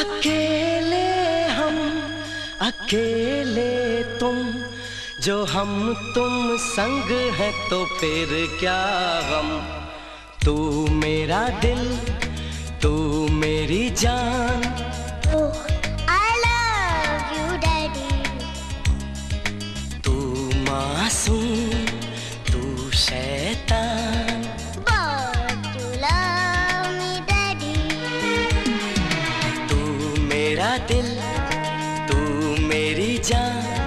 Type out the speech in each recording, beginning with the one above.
अकेले हम, अकेले तुम, जो हम तुम संग है तो फिर क्या गम? तू मेरा दिल, तू मेरी जान मेरा दिल तू मेरी जान।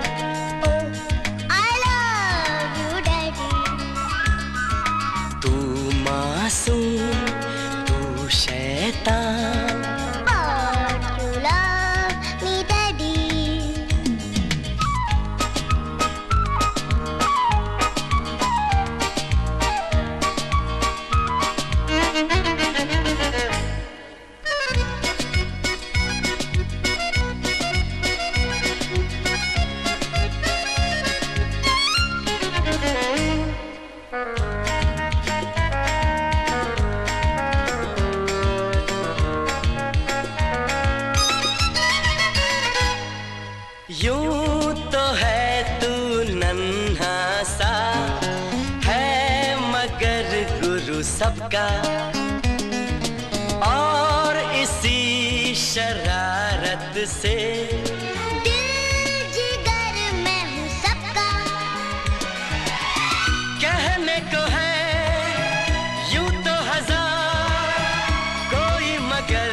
सबका। और इसी शरारत से कहने को है यूँ तो हज़ार कोई मगर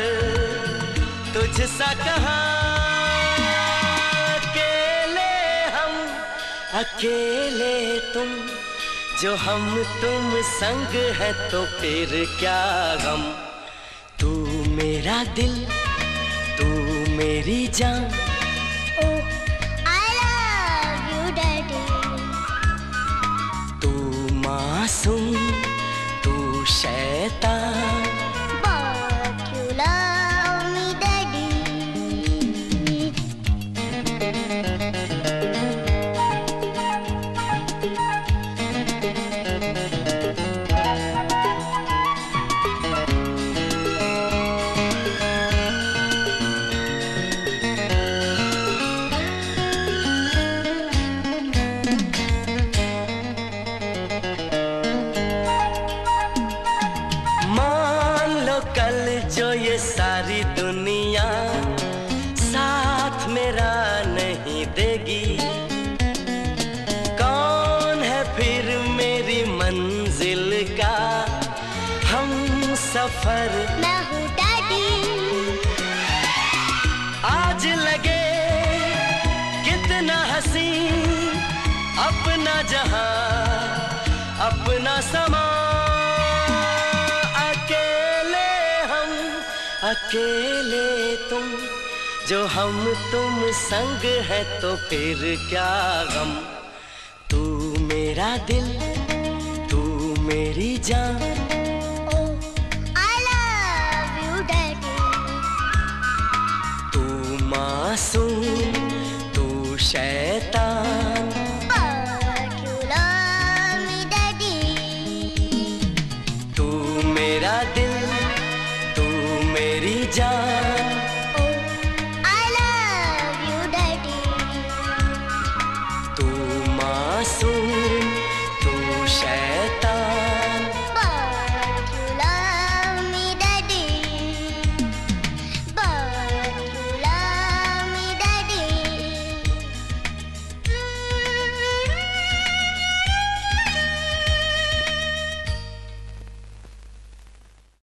तुझसा कहा अकेले हम अकेले तुम। जो हम तुम संग है तो फिर क्या गम? तू मेरा दिल, तू मेरी जान सफ़र। मैं हूँ डैडी। आज लगे कितना हसी अपना जहाँ अपना समा। अकेले हम अकेले तुम जो हम तुम संग है तो फिर क्या गम? तू मेरा दिल तू मेरी जान I saw.